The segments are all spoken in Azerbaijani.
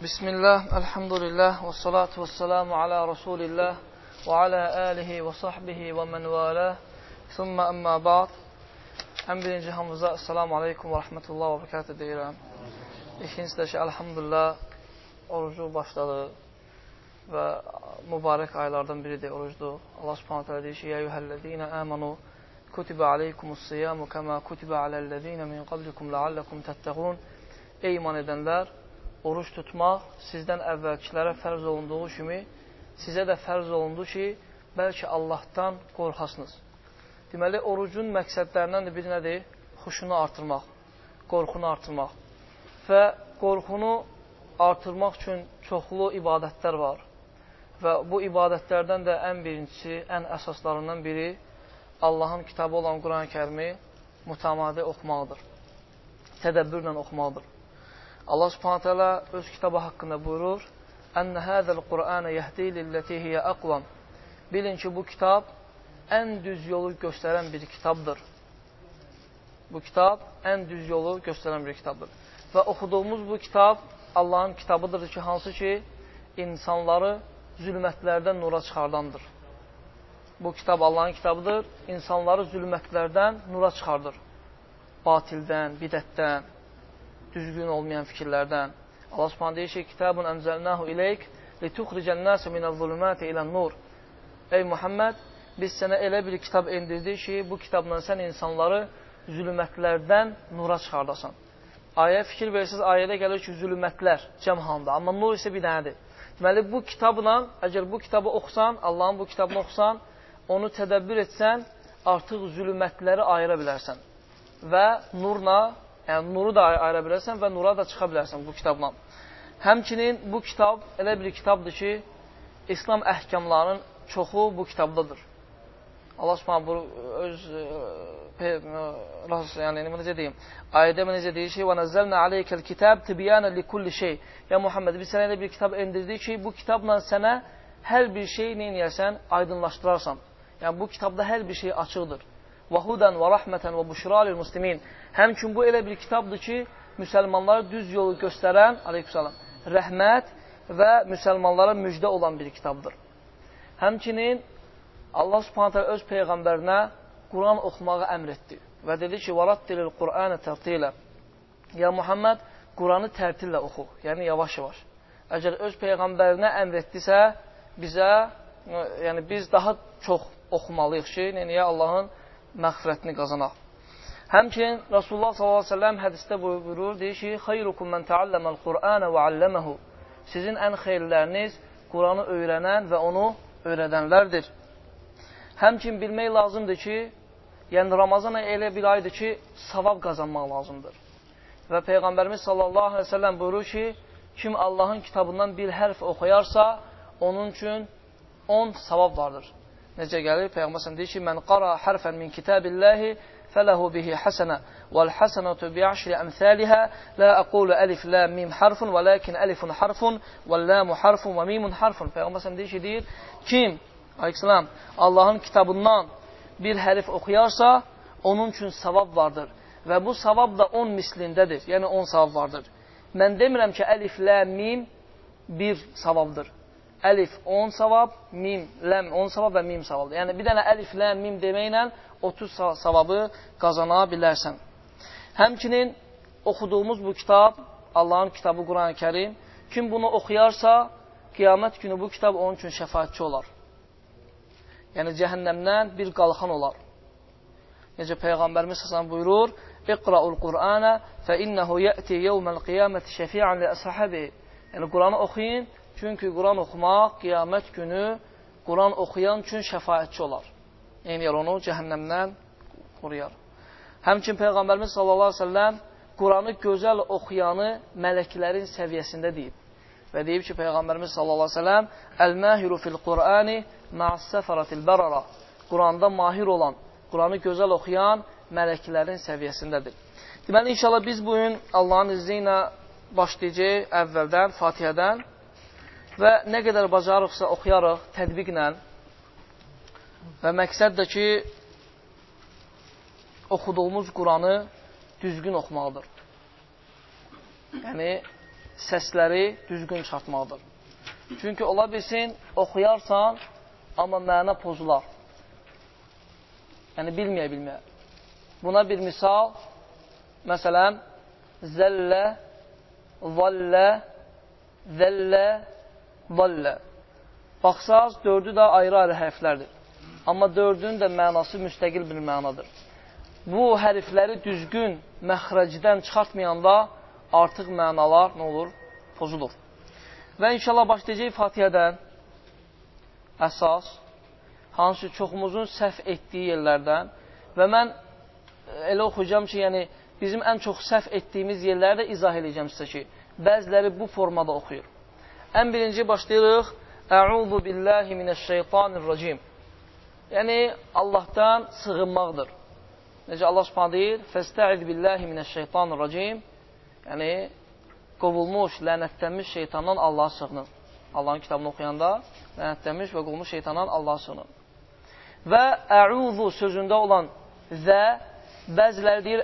Və salatu və selamu alə Rasulillah və alə alihi və sahbihi və mən vələ, thumma əmmə ba'd. Ən birinci hamıza, selamu aleykum və rəhmətullah və bərəkətə deyirəm. İkincisi də ki, elhamdülillah, orucu başladı və mübarək aylardan biridir orucdur. Allah subhanət hələ deyir ki, Yə yuhəllədinə əmənu kutibə aleykumus siyamu kəmə kutibə aləllədinə min qablikum ləalləkum təttəğun. Ey iman edənlər, oruç tutmaq sizdən əvvəlkilərə fərz olunduğu kimi sizə də fərz olundu ki, bəlkə Allahdan qorxasınız. Deməli, orucun məqsədlərindən də biri nədir? Xuşunu artırmaq, qorxunu artırmaq. Və qorxunu artırmaq üçün çoxlu ibadətlər var. Və bu ibadətlərdən də ən birincisi, ən əsaslarından biri Allahın kitabı olan Quran-ı kərimi mütəmadi oxumaqdır. Tədəbbürlə oxumaqdır. Allah subhanət hələ öz kitabı haqqında buyurur, Ənə həzəl Qur'anə yəhdi lilləti hiyə əqvam. Bilin ki, bu kitab ən düz yolu göstərən bir kitabdır. Bu kitab ən düz yolu göstərən bir kitabdır. Və oxuduğumuz bu kitab Allahın kitabıdır ki, hansı ki, insanları zülmətlərdən nura çıxardandır. Bu kitab Allahın kitabıdır, insanları zülmətlərdən nura çıxardır. Batildən, bidətdən, düzgün olmayan fikirlərdən. Allah Subhanahu deyir ki, "Kitabun enzelnahu ileyk lituxricen-nase minez-zulumati ilen-nur." Ey Muhammed, biz sənə elə bir kitab endirdik ki, bu kitabla sən insanları zülmətlərdən nura çıxardasan. Ayə fikir versiniz, ayədə gəlir ki, zülmətlər cəm halında, amma nur isə bir dənədir. Deməli, bu kitabla, əgər bu kitabı oxusan, Allahın bu kitabını oxusan, onu tədəbbür etsən, artıq zülmətləri ayıra bilərsən. Və nurla Yəni, nuru da ayıra bilərsən və nura da çıxa bilərsən bu kitabla. Həmçinin bu kitab elə bir kitabdır ki, İslam əhkamlarının çoxu bu kitabdadır. Allah Subhanahu bu öz e, e, yəni necə deyim, ayədə necə deyir ki, "Və nəzzəlnə aleykəl kitab tibyanan likulli şey." Ya Muhammed, biz sənə elə bir kitab endirdik ki, bu kitabla sənə hər bir şey nə edərsən, aydınlaşdırarsan. Yəni bu kitabda hər bir şey açıqdır və hudən və rəhmətən və buşralil muslimin. Həmçün bu elə bir kitabdır ki, müsəlmanlara düz yolu göstərən, aleyhissalam, rəhmət və müsəlmanlara müjdə olan bir kitabdır. Həmçinin Allah subhanətə öz Peyğəmbərinə Quran oxumağı əmr etdi və dedi ki, وَرَتِّلِ الْقُرْآنَ تَرْتِيلًا Ya Muhammed, Quranı tərtillə oxu, yəni yavaş-yavaş. Əgər öz Peyğəmbərinə əmr etdisə, bizə, yəni biz daha çox oxumalıyıq ki, yəni Allahın məğfirətini qazanaq. Həmçinin Rasulullah s.ə.v hədisdə buyurur, deyir ki, Xeyrukum mən təalləməl Qur'anə və alləməhu. Sizin ən xeyirləriniz Quranı öyrənən və onu öyrədənlərdir. Həmçin bilmək lazımdır ki, yəni Ramazan ayı elə bir aydır ki, savab qazanmaq lazımdır. Və Peyğəmbərimiz sallallahu aleyhi ve sellem buyurur ki, kim Allahın kitabından bir hərf oxuyarsa, onun üçün 10 savab vardır. Necə gəlir? Peyğəmbər deyir ki, mən qara hərfən min kitabillahi fələhu bihi həsənə vəl həsənətu bi'əşri əmthəlihə la əqulu əlif, la, mim harfun və lakin əlifun harfun və lamu harfun və mimun harfun. Peyğəmbər deyir ki, deyir, kim, aleyhissalam, Allahın kitabından bir hərif oxuyarsa, onun üçün savab vardır. Və bu savab da 10 mislindədir, yəni 10 savab vardır. Mən demirəm ki, əlif, lə, mim bir savabdır əlif 10 savab, mim, ləm 10 savab və mim savabdır. Yəni, bir dənə əlif, ləm, mim deməklə 30 savabı qazana bilərsən. Həmçinin oxuduğumuz bu kitab, Allahın kitabı Quran-ı Kərim, kim bunu oxuyarsa, qiyamət günü bu kitab onun üçün şəfayətçi olar. Yəni, cəhənnəmdən bir qalxan olar. Necə Peyğəmbərimiz səsən buyurur, İqra'ul Qur'anə fə innəhu yəti yevməl qiyaməti şəfi'an li əshabi. Yəni, Quranı oxuyun, Çünki Quran oxumaq qiyamət günü Quran oxuyan üçün şəfayətçi olar. Yəni, onu cəhənnəmdən qoruyar. Həmçin Peyğəmbərimiz sallallahu aleyhi ve selləm Quranı gözəl oxuyanı mələklərin səviyyəsində deyib. Və deyib ki, Peyğəmbərimiz sallallahu aleyhi ve selləm Əl-məhiru fil-Qur'ani ma'as-səfaratil bərara Quranda mahir olan, Quranı gözəl oxuyan mələklərin səviyyəsindədir. Deməli, inşallah biz bugün Allahın izni ilə başlayacaq əvvəldən, Fatihədən və nə qədər bacarıqsa oxuyarıq tədbiqlə və məqsəd də ki, oxuduğumuz Quranı düzgün oxumaqdır. Yəni, səsləri düzgün çıxartmaqdır. Çünki ola bilsin, oxuyarsan, amma məna pozular. Yəni, bilməyə-bilməyə. Buna bir misal, məsələn, zəllə, zallə, zəllə, zallə. Baxsaz, dördü də ayrı-ayrı hərflərdir. Amma dördünün də mənası müstəqil bir mənadır. Bu hərfləri düzgün məxrəcdən çıxartmayanda artıq mənalar nə olur? Pozulur. Və inşallah başlayacaq Fatihədən əsas, hansı çoxumuzun səhv etdiyi yerlərdən və mən elə oxuyacağım ki, yəni bizim ən çox səhv etdiyimiz yerləri də izah edəcəm sizə ki, bəziləri bu formada oxuyur. Ən birinci başlayırıq Əuzu billahi minəşşeytanirracim. Yəni, Allahdan sığınmaqdır. Necə Allah subhanə deyir, Fəstəid billahi minəşşeytanirracim. Yəni, qovulmuş, lənətlənmiş şeytandan Allaha sığınır. Allahın kitabını oxuyanda lənətlənmiş və qovulmuş şeytandan Allaha sığınır. Və əuzu sözündə olan zə, bəziləri deyir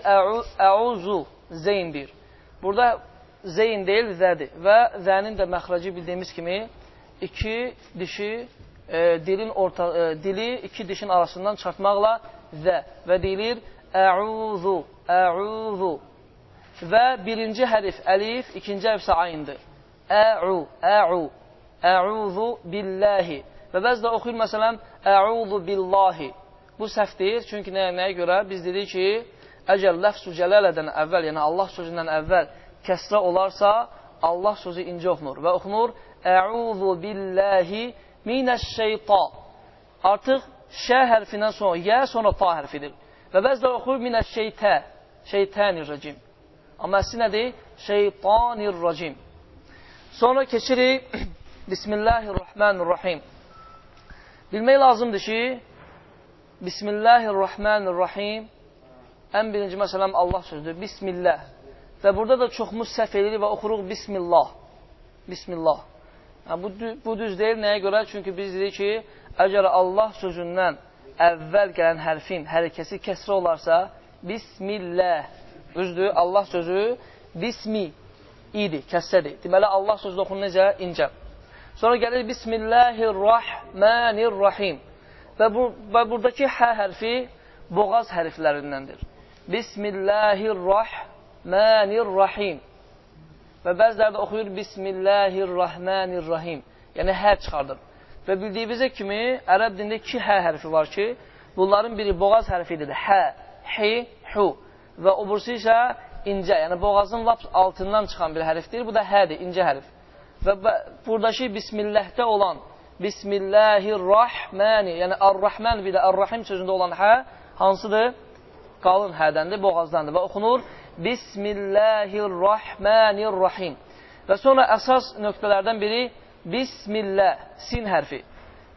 əuzu, zeyndir. Burada zeyn deyil, zədir. Və zənin də məxrəci bildiyimiz kimi iki dişi e, dilin orta e, dili iki dişin arasından çıxartmaqla zə və deyilir əuzu, əuzu. Və birinci hərif əlif, ikinci hərf isə ayndır. Əu, əu, əuzu billahi. Və bəzidə oxuyur məsələn əuzu billahi. Bu səhvdir, çünki nəyə, nəyə görə? Biz dedik ki, əgər ləfz-ü cələlədən əvvəl, yəni Allah sözündən əvvəl kəsrə olarsa, Allah sözü incə oxunur və oxunur Əuzu billahi minəşşeytan. Artıq şə hərfindən sonra yə, sonra ta hərfidir. Və bəzilər oxuyur minəşşeytə, şeytanirracim. Amma əsli nədir? Şeytanirracim. Sonra keçirik Bismillahirrahmanirrahim. Bilmək lazımdır ki, Bismillahirrahmanirrahim ən birinci məsələm Allah sözüdür. Bismillah. Və burada da çoxumuz səhv edirik və oxuruq Bismillah. Bismillah. Yəni, bu, bu düz deyil. Nəyə görə? Çünki biz dedik ki, əgər Allah sözündən əvvəl gələn hərfin hərəkəsi kəsrə olarsa, Bismillah. Üzdür, Allah sözü Bismi idi, kəssədir. Deməli, Allah sözü oxunur necə? İncə. Sonra gəlir Bismillahirrahmanirrahim. Və, bu, və buradakı hə hərfi boğaz hərflərindəndir. Bismillahirrahmanirrahim. Və bəziləri də oxuyur Bismillahirrahmanirrahim. Yəni hə çıxardır. Və bildiyimizə kimi ərəb dində iki hə hərfi var ki, bunların biri boğaz hərfidir. Hə, hi, hu. Və o bursu isə incə, yəni boğazın lap altından çıxan bir hərfdir. Bu da hədir, incə hərf. Və buradakı Bismillahdə olan Bismillahirrahmani, yəni Ar-Rahman bir də Ar-Rahim sözündə olan hə hansıdır? Qalın hədəndir, boğazdandır və oxunur Bismillahirrahmanirrahim. Və sonra əsas nöqtələrdən biri Bismillah, sin hərfi.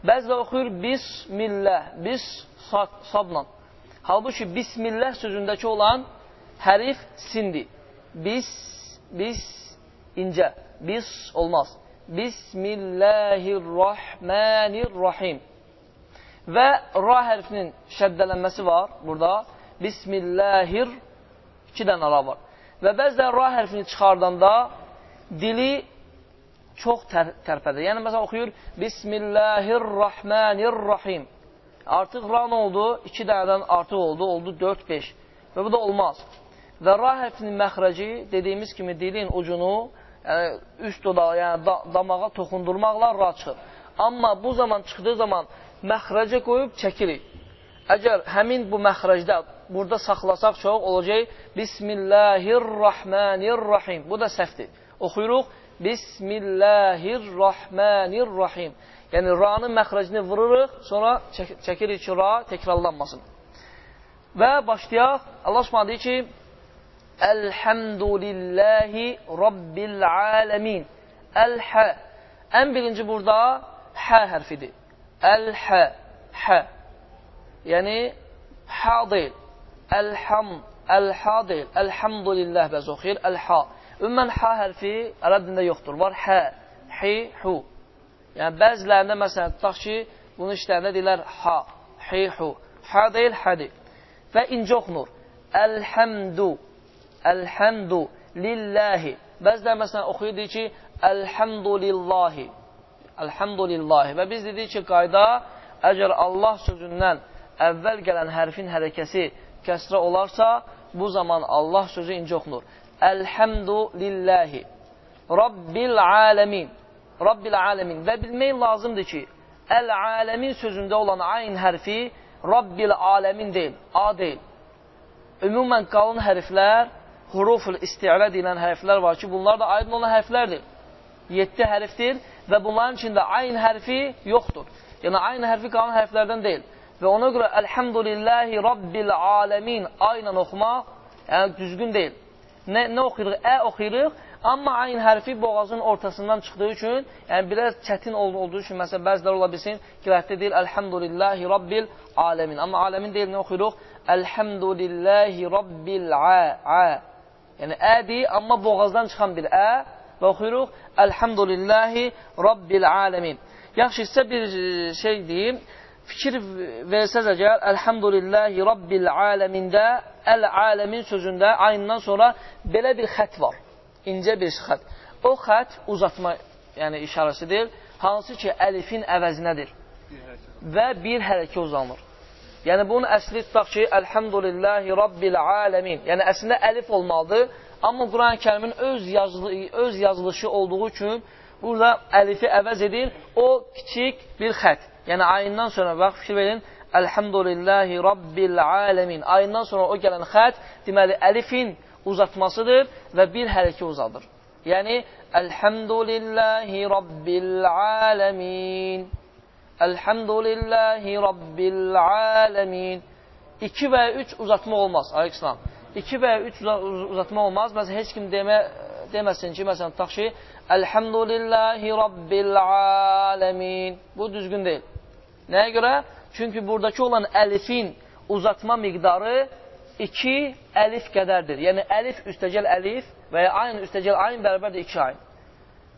Bəzilə oxuyur Bismillah, bis sad, sadla. Halbuki Bismillah sözündəki olan hərif sindir. Bis, bis, incə. Bis olmaz. Bismillahirrahmanirrahim. Və ra hərfinin şəddələnməsi var burada. Bismillahir iki dənə ra var. Və bəzən ra hərfini çıxardanda dili çox tər tərpədir. Yəni, məsələn, oxuyur Bismillahirrahmanirrahim. Artıq ra nə oldu? İki dənədən artıq oldu, oldu 4-5. Və bu da olmaz. Və ra hərfinin məxrəci dediyimiz kimi dilin ucunu yəni, üst dodağa, yəni da damağa toxundurmaqla ra çıxır. Amma bu zaman çıxdığı zaman məxrəcə qoyub çəkirik. Əgər həmin bu məxrəcdə burada saxlasaq çox olacaq Bismillahirrahmanirrahim. Bu da səhvdir. Oxuyuruq Bismillahirrahmanirrahim. Yəni ra'nın məxrəcini vururuq, sonra çək çəkirik ki, ra təkrarlanmasın. Və başlayaq. Allah Subhanahu deyir ki: Elhamdülillahi Rabbil alamin. El-hə. Ən birinci burada hə hərfidir. El-hə. Hə. Yəni, hə deyil. Əlham, əlha deyil. Əlhamdülillah bəz oxuyur. Əlha. Ümumən hə hərfi ərəb dində yoxdur. Var hə, hi, hu. Yəni, bəzilərində, məsələn, tutaq ki, bunu işlərində deyilər ha, hi, hu. Hə deyil, hə deyil. Və incə oxunur. Əlhəmdu, əlhəmdu, lillahi. Bəzilər məsələn oxuyur deyir ki, Elhamdulillahi. Elhamdulillahi. Və biz dedik ki, qayda əgər Allah sözündən əvvəl gələn hərfin hərəkəsi kəsrə olarsa, bu zaman Allah sözü incə oxunur. Elhamdulillahi. Rabbil aləmin. Rabbil aləmin. Və bilmək lazımdır ki, əl-aləmin sözündə olan ayn hərfi Rabbil aləmin deyil, A deyil. Ümumən qalın hərflər, huruful isti'lə deyilən hərflər var ki, bunlar da aydın olan hərflərdir. 7 hərfdir və bunların içində ayn hərfi yoxdur. Yəni, ayn hərfi qalın hərflərdən deyil. Və ona görə Elhamdülillahi Rabbil aləmin ayla oxumaq yəni, düzgün deyil. Nə, nə oxuyuruq? Ə oxuyuruq, amma ayn hərfi boğazın ortasından çıxdığı üçün, yəni biraz çətin olduğu üçün, məsələn, bəzilər ola bilsin, qirətdə deyil Elhamdülillahi Rabbil aləmin. Amma aləmin deyil, nə oxuyuruq? Elhamdülillahi Rabbil ə, ə. Yəni, ədir, amma boğazdan çıxan bir ə və oxuyuruq Elhamdülillahi Rabbil aləmin. Yaxşı, sizə bir şey deyim, fikir versəz əgər Elhamdülillahi Rabbil aləmində Əl-aləmin sözündə ayından sonra belə bir xət var. İncə bir xət. O xət uzatma yəni işarəsidir. Hansı ki, əlifin əvəzinədir. Və bir hərəkə uzanır. Yəni, bunun əsli tutaq ki, Əlhamdülillahi Rabbil aləmin. Yəni, əslində əlif olmalıdır. Amma Quran-ı kərimin öz, yazılı, öz yazılışı olduğu üçün burada əlifi əvəz edir. O kiçik bir xət. Yəni, ayından sonra, bax, fikir verin, Əlhamdülillahi Rabbil aləmin. Ayından sonra o gələn xət, deməli, əlifin uzatmasıdır və bir hərəkə uzadır. Yəni, Əlhamdülillahi Rabbil aləmin. Əlhamdülillahi Rabbil aləmin. 2 və 3 uzatma olmaz, Aleykislam. 2 və 3 uzatma olmaz. Məsələn, heç kim demə, deməsin ki, məsələn, tutaq ki, Əlhamdülillahi Rabbil aləmin. Bu düzgün deyil. Nəyə görə? Çünki buradakı olan əlifin uzatma miqdarı 2 əlif qədərdir. Yəni, əlif üstəgəl əlif və ya ayn üstəgəl ayn bərabərdir 2 ayn.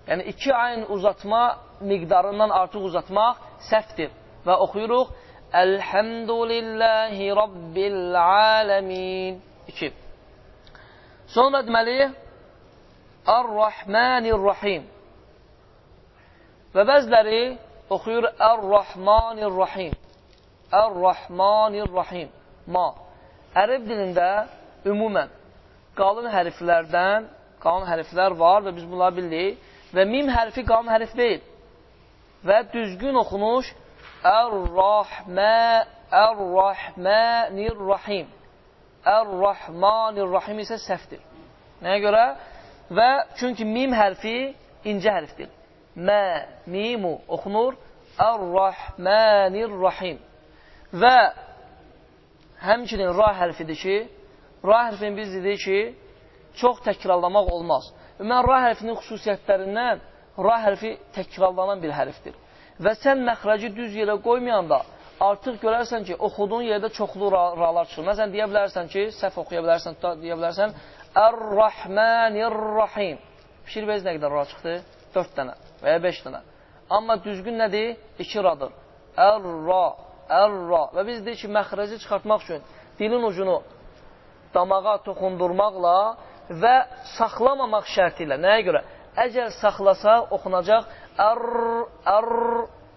Yəni, 2 ayn uzatma miqdarından artıq uzatmaq səhvdir. Və oxuyuruq, Əlhəmdülillahi Rabbil aləmin. 2. Sonra deməli, Ar-Rahmanir-Rahim. Və bəziləri oxuyur Ər-Rahmanir-Rahim. Ər-Rahmanir-Rahim. Ma. Ərəb dilində ümumən qalın hərflərdən, qalın hərflər var və biz bunları bilirik. Və mim hərfi qalın hərf deyil. Və düzgün oxunuş Ər-Rahmə, Ər-Rahmanir-Rahim. Ər-Rahmanir-Rahim isə səhvdir. Nəyə görə? Və çünki mim hərfi incə hərfdir. Mə, mimu oxunur. Ər-Rahmanir-Rahim. Və həmçinin ra hərfidir ki, ra hərfini biz dedik ki, çox təkrarlamaq olmaz. Ümumən, ra hərfinin xüsusiyyətlərindən ra hərfi təkrarlanan bir hərfdir. Və sən məxrəci düz yerə qoymayanda artıq görərsən ki, oxuduğun yerdə çoxlu ra ralar çıxır. Məsələn, deyə bilərsən ki, səhv oxuya bilərsən, deyə bilərsən, Ər-Rahmanir-Rahim. Veriz nə qədər ra çıxdı? 4 dənə və ya 5 dənə. Amma düzgün nədir? 2 radır. Ər-Ra, Ər-Ra. Və biz deyik ki, məxrəci çıxartmaq üçün dilin ucunu damağa toxundurmaqla və saxlamamaq şərti ilə. Nəyə görə? Əgər saxlasa, oxunacaq ər, ər,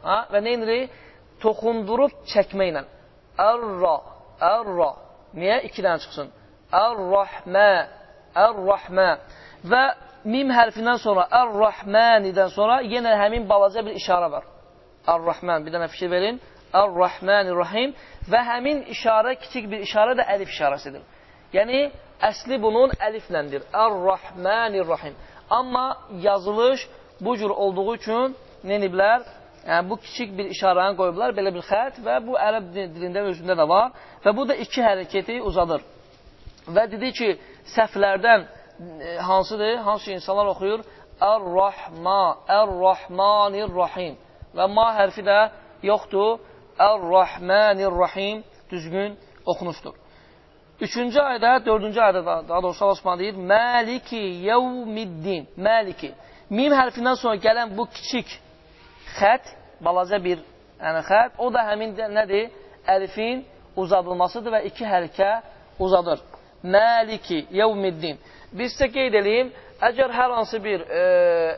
ha? və nə inirik? Toxundurub çəkməklə. Ər-Ra, Ər-Ra. Niyə? İki dənə çıxsın. Ər-Rahmə, Ər-Rahmə. Və mim hərfindən sonra Ər-Rahmənidən sonra yenə həmin balaca bir işarə var. Ər-Rahmən, bir dənə fikir verin. Ər-Rahmanir-Rahim və həmin işarə, kiçik bir işarə də əlif işarəsidir. Yəni, əsli bunun əlifləndir. Ər-Rahmanir-Rahim. Amma yazılış bu cür olduğu üçün neniblər, yəni bu kiçik bir işarəni qoyublar, belə bir xət və bu ərəb dilində özündə də var və bu da iki hərəkəti uzadır. Və dedi ki, səhvlərdən e, hansıdır? Hansı insanlar oxuyur? Ər-Rahma, Ər-Rahmanir-Rahim. Və ma hərfi də yoxdur. Ər-Rahmanir-Rahim düzgün oxunuşdur. Üçüncü ayda, dördüncü ayda daha, doğrusu Allah Osman deyir, Məliki yevmiddin, Məliki. Mim hərfindən sonra gələn bu kiçik xət, balaca bir yəni xət, o da həmin nədir? Əlifin uzadılmasıdır və iki hərəkə uzadır. Məliki yevmiddin. Biz sizə qeyd edeyim, Əgər hər hansı bir e,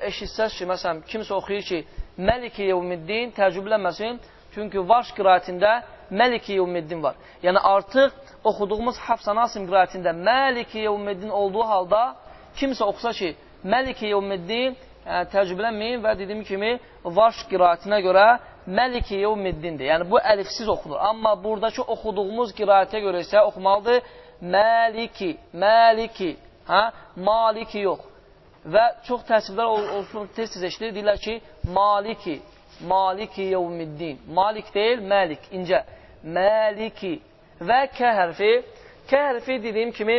eşitsəz ki, məsələn, kimsə oxuyur ki, Məlik Yevmiddin təəccüblənməsin, çünki Varş qiraətində Məlik Yevmiddin var. Yəni artıq oxuduğumuz Hafsan Asim qiraətində Məlik Yevmiddin olduğu halda kimsə oxusa ki, Məlik Yevmiddin yəni, təəccüblənməyin və dediyim kimi Varş qiraətinə görə Məlik Yevmiddindir. Yəni bu əlifsiz oxunur. Amma buradakı oxuduğumuz qiraətə görə isə oxumalıdır Məliki, Məliki, hə? Maliki yox. Və çox təəssüflər olsun, tez-tez eşidir, deyirlər ki, Maliki, Maliki yevmiddin. Malik deyil, Məlik, incə. Məliki və K hərfi. K hərfi dediyim kimi,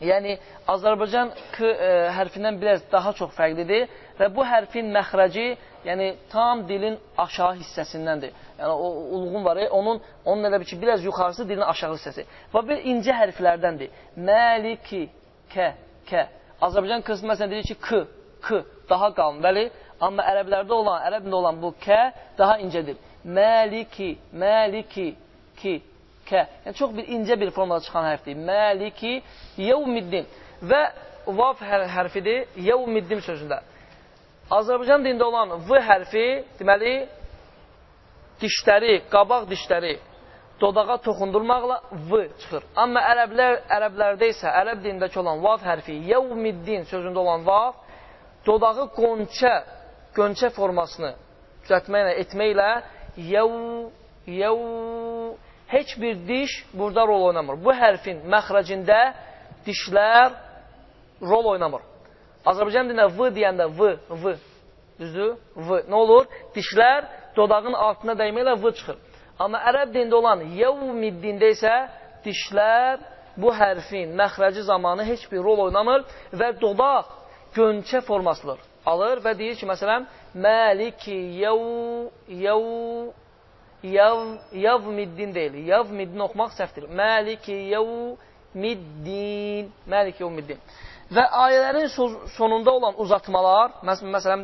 yəni Azərbaycan K ə, e, hərfindən biraz daha çox fərqlidir və bu hərfin məxrəci, yəni tam dilin aşağı hissəsindəndir. Yəni o ulğun var, onun onun elə bir ki, biraz yuxarısı dilin aşağı hissəsi. Və bir incə hərflərdəndir. Məliki, K, K. Azərbaycan qısmı məsələn deyir ki, K, K daha qalın. Bəli, amma ərəblərdə olan, ərəbində olan bu K daha incədir. Məliki, Məliki, ki, K. Yəni çox bir incə bir formada çıxan hərfdir. Məliki, yevmiddin. Və vav hər hərfidir yevmiddin sözündə. Azərbaycan dində olan V hərfi, deməli, dişləri, qabaq dişləri dodağa toxundurmaqla V çıxır. Amma ərəblər, ərəblərdə isə, ərəb dilindəki olan vav hərfi, yevmiddin sözündə olan vav, dodağı qonçə, qönçə formasını düzəltməklə, etməklə yev, yev, heç bir diş burada rol oynamır. Bu hərfin məxrəcində dişlər rol oynamır. Azərbaycan dilində V deyəndə V, V, düzdür? V. Nə olur? Dişlər dodağın altına dəyməklə V çıxır. Amma ərəb dində olan yevmiddində isə dişlər bu hərfin məxrəci zamanı heç bir rol oynamır və dodaq gönçə formasıdır. Alır və deyir ki, məsələn, Məliki yev, yev, yev, yevmiddin deyil. Yevmiddin oxumaq səhvdir. Məliki yevmiddin, Məliki yevmiddin. Və ayələrin sonunda olan uzatmalar, məsələn,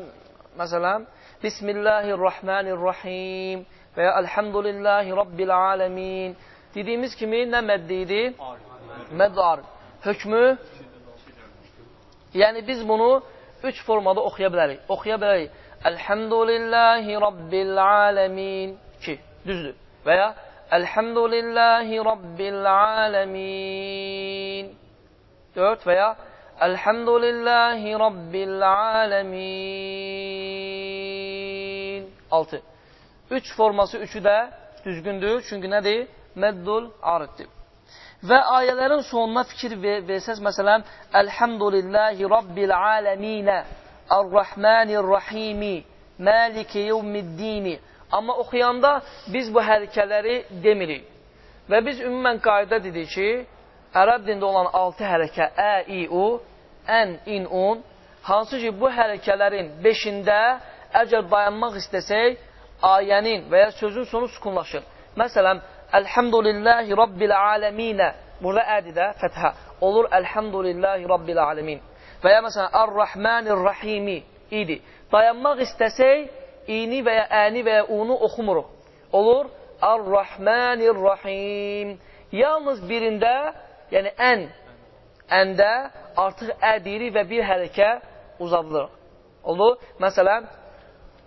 məsələn, Bismillahirrahmanirrahim, və ya Elhamdülillahi Rabbil aləmin dediyimiz kimi nə məddi idi? Məddar. Hökmü? Yəni biz bunu üç formada oxuya bilərik. Oxuya bilərik. Elhamdülillahi Rabbil aləmin. 2. Düzdür. Və ya Elhamdülillahi Rabbil aləmin. 4 və ya Elhamdülillahi Rabbil aləmin. 6. Üç forması üçü də düzgündür. Çünki nədir? Məddul ariddir. Və ayələrin sonuna fikir versəz, məsələn, Əlhəmdulillahi Rabbil aləminə, Ər-Rəhmanir-Rəhimi, Maliki yevmiddini. Amma oxuyanda biz bu hərəkələri demirik. Və biz ümumən qayda dedik ki, ərəb dində olan altı hərəkə, ə, i, u, ən, in, un, hansı ki, bu hərəkələrin beşində əgər dayanmaq istəsək, ayənin və ya sözün sonu sukunlaşır. Məsələn, Elhamdülillahi Rabbil aləminə. Burada ədi də fəthə. Olur Elhamdülillahi Rabbil aləmin. Və ya məsələn, Ar-Rahmanir-Rahimi idi. Dayanmaq istəsək, ini və ya əni və ya unu oxumuruq. Olur Ar-Rahmanir-Rahim. Yalnız birində, yəni ən, əndə artıq ə deyirik və bir hərəkə uzadılır. Olur. Məsələn,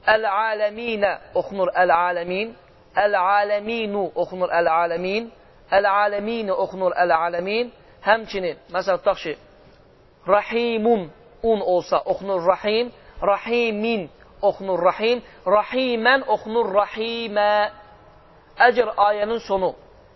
Əl-aləminə oxunur əl-aləmin. Əl-aləminu oxunur əl-aləmin. Əl-aləmini oxunur əl-aləmin. Həmçinin, məsələn, tutaq ki, rahimun un olsa oxunur rahim. Rahimin oxunur rahim. Rahimən oxunur rahimə. Əgər ayənin sonu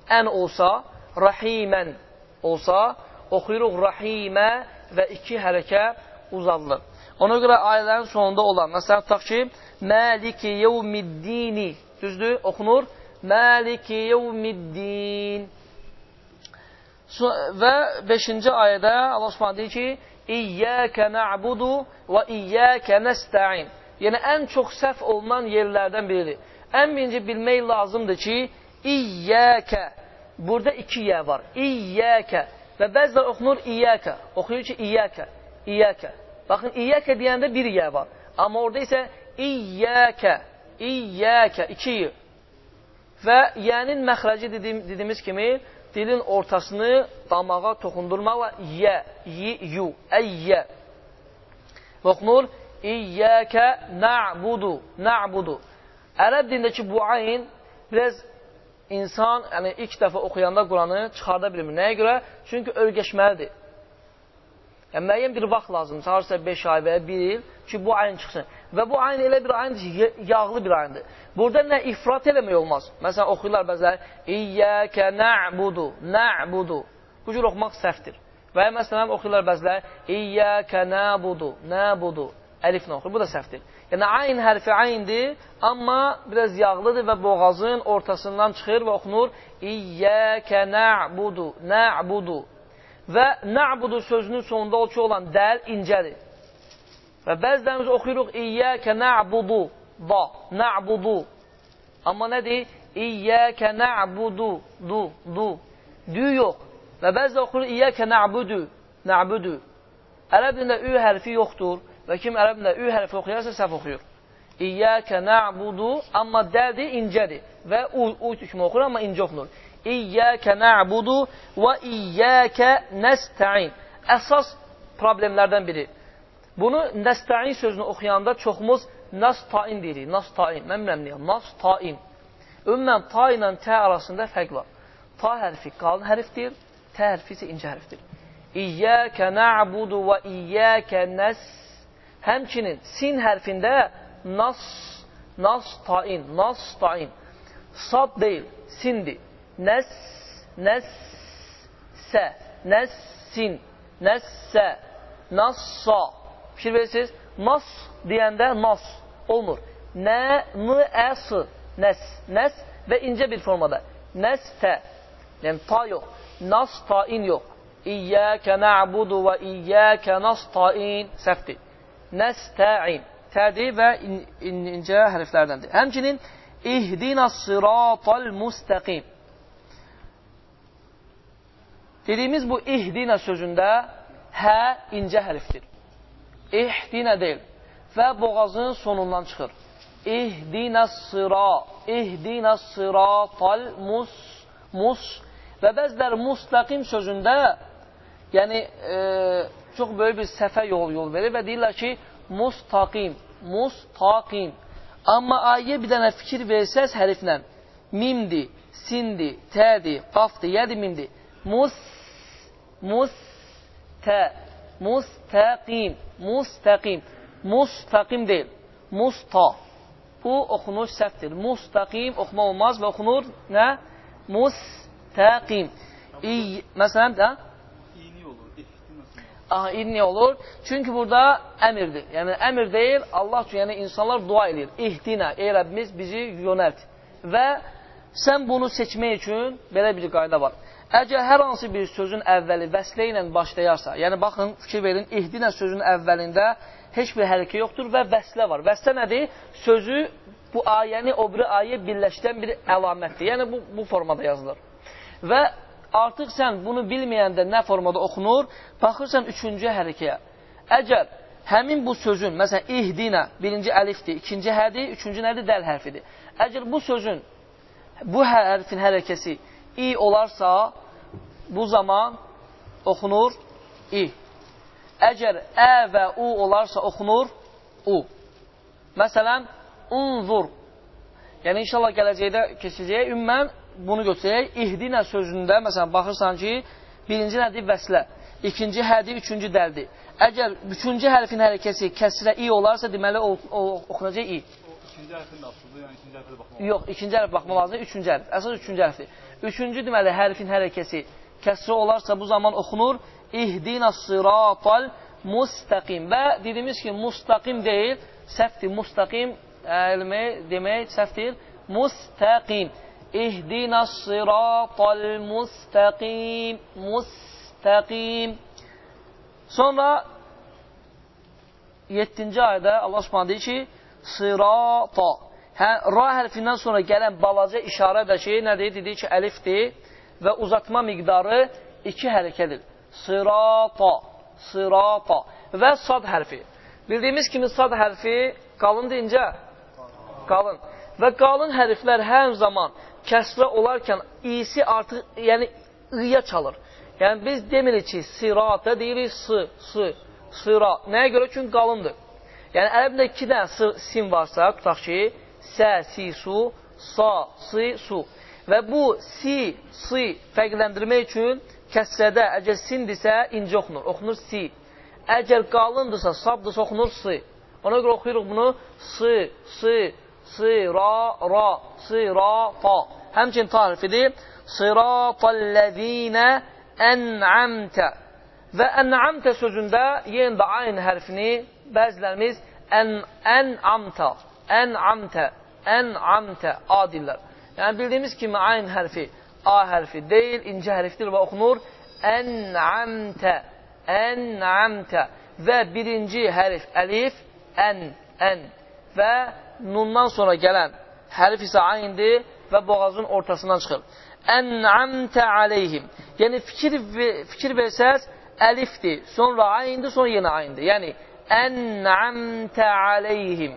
ən olsa, rahimən olsa, oxuyuruq rahimə və iki hərəkə uzadılır. Ona görə ayələrin sonunda olan, məsələn, tutaq ki, Məliki yevmiddini. Düzdür? Oxunur. Məliki yevmiddin. Və 5-ci ayədə Allah Subhanahu deyir ki: İyyəkə na'budu və iyyəkə nəstəin. Yəni ən çox səhv olunan yerlərdən biridir. Ən birinci bilmək lazımdır ki, İyyəkə. Burada iki yə var. İyyəkə. Və bəzilər oxunur İyyəkə. Oxuyur ki, İyyəkə. İyyəkə. Baxın, İyyəkə deyəndə bir yə var. Amma orada isə İyyəkə, İyyəkə, iki y. Və yənin məxrəci dedim, dediyimiz kimi dilin ortasını damağa toxundurmaqla yə, yi, yu, əyyə. Oxunur İyyəkə na'budu, na'budu. Ərəb dilindəki bu ayn biraz insan yəni ilk dəfə oxuyanda Quranı çıxarda bilmir. Nəyə görə? Çünki ölgəşməlidir. Yəni, müəyyən bir vaxt lazımdır, harasa 5 ay və ya 1 il ki, bu ayn çıxsın. Və bu ayn elə bir ayndır ki, yağlı bir ayndır. Burada nə ifrat eləmək olmaz. Məsələn, oxuyurlar bəzələri, İyyəkə nə'budu, nə'budu. Bu cür oxumaq səhvdir. Və ya məsələn, oxuyurlar bəzələri, İyyəkə nə'budu, nə'budu. Əliflə oxuyur, bu da səhvdir. Yəni, ayn hərfi ayndir, amma biraz yağlıdır və boğazın ortasından çıxır və oxunur, İyyəkə nə'budu, nə'budu. Və na'budu sözünün sonunda o ki olan dəl incədir. Və bəzilərimiz oxuyuruq İyyəkə na'budu, da, na'budu. Amma nədir? İyyəkə na'budu, du, du. Dü yox. Və bəzilə oxuyur İyyəkə na'budu, na'budu. Ərəb dilində ü hərfi yoxdur və kim ərəb dilində ü hərfi oxuyarsa səhv oxuyur. İyyəkə na'budu, amma dədir, incədir. Və u, u kimi oxuyur, amma incə oxunur. İyyəkə nə'budu və iyyəkə nəstəin. Əsas problemlərdən biri. Bunu nəstəin sözünü oxuyanda çoxumuz nastain deyirik. Nastain. Mən bilməm niyə. Nastain. Ümumən ta ilə tə arasında fərq var. Ta hərfi qalın hərfdir, tə hərfi isə incə hərfdir. İyyəkə nə'budu və iyyəkə nəs. Həmçinin sin hərfində nas, nastain, nastain. Sad deyil, sindir. Nəs, nəssə, nəssin, nəssə, nassa. Fikir verirsiniz, nas deyəndə nas olmur. Nə, n, ə, s, nəs, nəs və incə bir formada. Nəstə, yəni ta yox, nastain yox. İyyəkə nə'budu və iyyəkə nastain səhvdir. Nəstəin, tədir və in, in, incə hərflərdəndir. Həmçinin, ihdina sıratal müstəqim. Dediyimiz bu ihdinə sözündə hə incə hərfdir. İhdinə deyil və boğazın sonundan çıxır. İhdinə sıra, ihdinə sıratal mus, mus və bəzilər mustaqim sözündə yəni e, çox böyük bir səfə yol yol verir və deyirlər ki, mustaqim, mustaqim. Amma ayə bir dənə fikir versəz hərflə, mimdir, sindir, tədir, qafdır, yədir, mimdir. Mus Mustə, mustəqim, mustəqim, mustəqim deyil, musta. Bu oxunuş səhvdir. Mustəqim oxuma olmaz və oxunur nə? Mustəqim. İy, məsələn, də? İnni olur. Çünki burada əmirdir. Yəni, əmir deyil, Allah üçün, yəni insanlar dua edir. İhdinə, ey Rəbbimiz bizi yönəlt. Və sən bunu seçmək üçün belə bir qayda var. Əgər hər hansı bir sözün əvvəli vəslə ilə başlayarsa, yəni baxın, fikir verin, ihdinə sözün əvvəlində heç bir hərəkə yoxdur və vəslə var. Vəslə nədir? Sözü bu ayəni o biri ayə birləşdən bir əlamətdir. Yəni bu, bu formada yazılır. Və artıq sən bunu bilməyəndə nə formada oxunur, baxırsan üçüncü hərəkəyə. Əgər həmin bu sözün, məsələn, ihdinə, birinci əlifdir, ikinci hədir, üçüncü nədir? Dəl hərfidir. Əgər bu sözün, bu hərfin hərəkəsi i olarsa, bu zaman oxunur i. Əgər ə və u olarsa, oxunur u. Məsələn, unzur. Yəni, inşallah gələcəkdə keçəcək. Ümmən bunu götürək. İhdinə sözündə, məsələn, baxırsan ki, birinci nədir? Vəslə. İkinci hədir, üçüncü dəldir. Əgər üçüncü hərfin hərəkəsi kəsrə i olarsa, deməli, o, o, oxunacaq i. İkinci hərfin də asıldır, yəni ikinci hərfə baxmaq Yox, ikinci hərf baxmaq lazımdır, üçüncü hərf. Əsas üçüncü hərfdir. Üçüncü deməli, hərfin hərəkəsi kəsri olarsa bu zaman oxunur İhdina sıratal mustaqim. Və dediyimiz ki, mustaqim deyil, səhvdir, mustaqim elmi demək səhvdir. Mustaqim. İhdina sıratal mustaqim. Mustaqim. Sonra 7-ci ayədə Allah Subhanahu deyir ki, sırata. Hə, ra hərfindən sonra gələn balaca işarə də ki, nədir? Dedik ki, əlifdir və uzatma miqdarı iki hərəkədir. Sırata, sırata və sad hərfi. Bildiyimiz kimi sad hərfi qalındır incə? Qalın. Və qalın hərflər hər zaman kəsrə olarkən isi artıq, yəni ıya çalır. Yəni biz demirik ki, sirata deyirik sı, sı. sıra. Nəyə görə? Çünki qalındır. Yəni, ərəbdə iki dənə sin varsa, tutaq ki, sə, si, su, sa, si, su. Və bu si, si fərqləndirmək üçün kəssədə, əgər sindirsə, incə oxunur. Oxunur si. Əgər qalındırsa, sabdırsa, oxunur si. Ona görə oxuyuruq bunu si, si, si, ra, ra, si, ra, fa. Həmçin ta hərfidir. Sıratəl-ləzīnə ən'amtə. Və ən'amtə sözündə yenə də ayn hərfini bəzilərimiz ən-amtə, ən-amtə, ən-amtə adillər. Yəni, bildiyimiz kimi ayn hərfi A hərfi deyil, incə hərfdir və oxunur ən-amtə, ən-amtə və birinci hərf əlif, ən, ən və nundan sonra gələn hərf isə ayndir və boğazın ortasından çıxır. Ən'amtə aleyhim. Yəni, fikir, fikir versəz, əlifdir, sonra ayndir, sonra yenə ayndir. Yəni, ən'amtə aleyhim.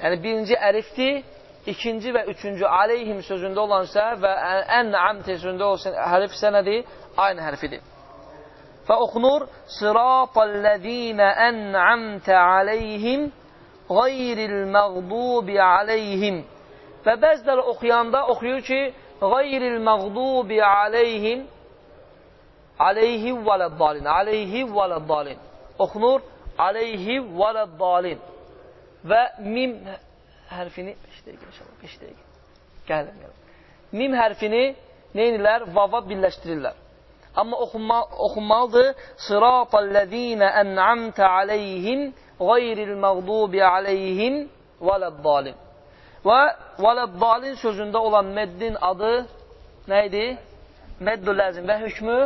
Yəni, birinci əlifdir, ikinci və üçüncü aleyhim sözündə olansa və ən'amtə sözündə olsa hərf isə nədir? Aynı hərfidir. Və oxunur, Sıratəl-ləzīnə ən'amtə aleyhim qayril məğdubi aleyhim. Və bəziləri oxuyanda oxuyur ki, qayril məğdubi aleyhim aleyhi vələddalin, aleyhi vələddalin. Oxunur, aleyhi vələddalin. Və mim hərfini, 5 dəqiqə inşallah, 5 dəqiqə. Gəlin, gəlin. Mim hərfini neynirlər? Vava birləşdirirlər. Amma oxunma, oxunmalıdır. Sıratəl-ləzīnə ən'amtə aleyhim qayril məğdubi aleyhim vələddalin. Və vələddalin sözündə olan meddin adı nə idi? Meddül ləzim və hükmü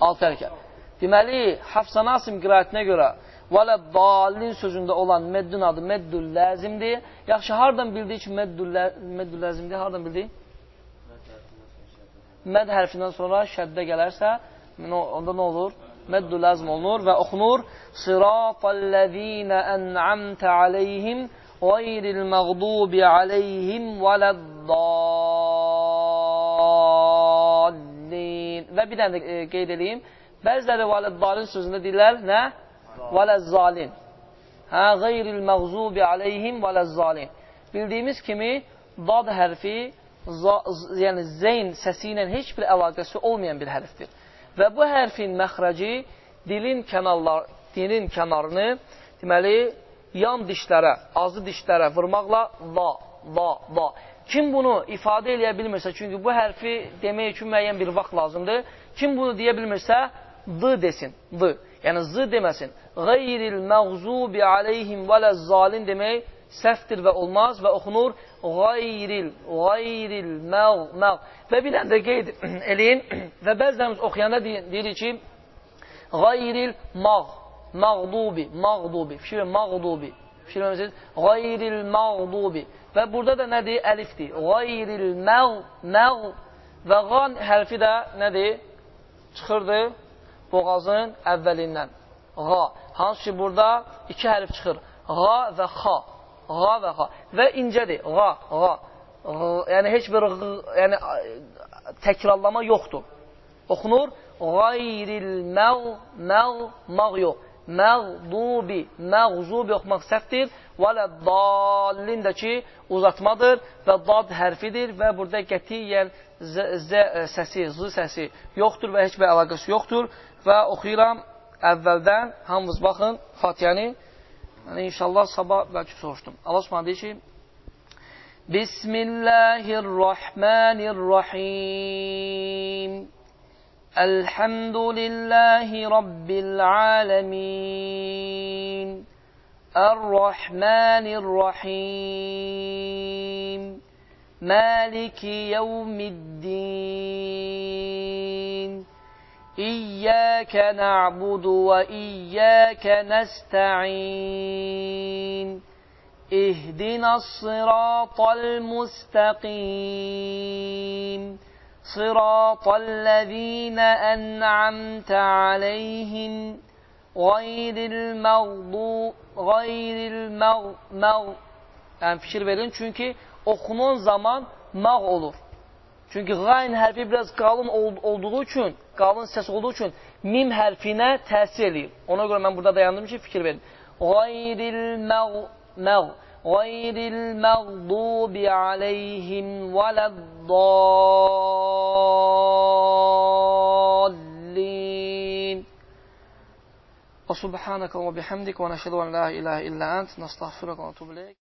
alt hərəkət. Deməli, Hafsan Asim qirayətinə görə vələddalin sözündə olan meddin adı meddül ləzimdir. Yaxşı, hardan bildik ki, meddül ləzimdir? Hardan bildik? Məd hərfindən sonra şəddə gələrsə, onda nə olur? Meddül ləzm olunur və oxunur Sıratəl-ləzīnə ən'amtə aleyhim qayril məğdubi aleyhim vələddallin və bir dənə də e, qeyd edeyim bəziləri vələddalin sözündə deyirlər nə? vələzzalin hə, qayril məğzubi aleyhim vələzzalin bildiyimiz kimi dad hərfi yəni zeyn səsi ilə heç bir əlaqəsi olmayan bir hərfdir və bu hərfin məxrəci dilin kənarlar, dilin kənarını deməli yan dişlərə, azı dişlərə vurmaqla va, va, va. Kim bunu ifadə eləyə bilmirsə, çünki bu hərfi demək üçün müəyyən bir vaxt lazımdır. Kim bunu deyə bilmirsə, d desin, d. Yəni z deməsin. Qayril məğzubi aleyhim vələzzalin demək səhvdir və olmaz və oxunur qayril, qayril məğ, məğ. Və bir dənə də qeyd eləyin və bəzilərimiz oxuyanda deyirik ki, qayril məğ, məğdubi, məğdubi, fikir məğdubi. Fikir vermişsiniz? Qayril məğdubi. Və burada da nədir? Əlifdir. Qayril məğ, məğ və qan hərfi də nədir? Çıxırdı boğazın əvvəlindən. Qa. Hansı ki, burada iki hərf çıxır. Qa və xa. Qa və xa. Və incədir. Qa, qa. Yəni, heç bir yəni, təkrarlama yoxdur. Oxunur. Qayril məğ, məğ, məğ yox məğdubi, məğzubi oxumaq səhvdir. Və lə dallin də ki, uzatmadır və dad hərfidir və burada qətiyyən z, z səsi, z səsi yoxdur və heç bir əlaqəsi yoxdur və oxuyuram əvvəldən, hamınız baxın, Fatihəni. Yəni, inşallah sabah bəlkə soruşdum. Allah Subhanahu deyir ki, Bismillahirrahmanirrahim. الحمد لله رب العالمين الرحمن الرحيم مالك يوم الدين إياك نعبد وإياك نستعين. اهدنا الصراط المستقيم. صراط الذين أنعمت عليهم. غayr المغضوب غayr المغ Yəni fikir verin çünki oxunan zaman mağ olur. Çünki qayn hərfi biraz qalın olduğu üçün, qalın səs olduğu üçün mim hərfinə təsir eləyir. Ona görə mən burada dayandım ki, fikir verin. Qayril məğ, məğ, qayril məğdubi aleyhim vələddallin. Və subhanəkə və bihamdik və nəşədu ən la iləhə illə ənt, nəstəğfirək və nətubu iləyik.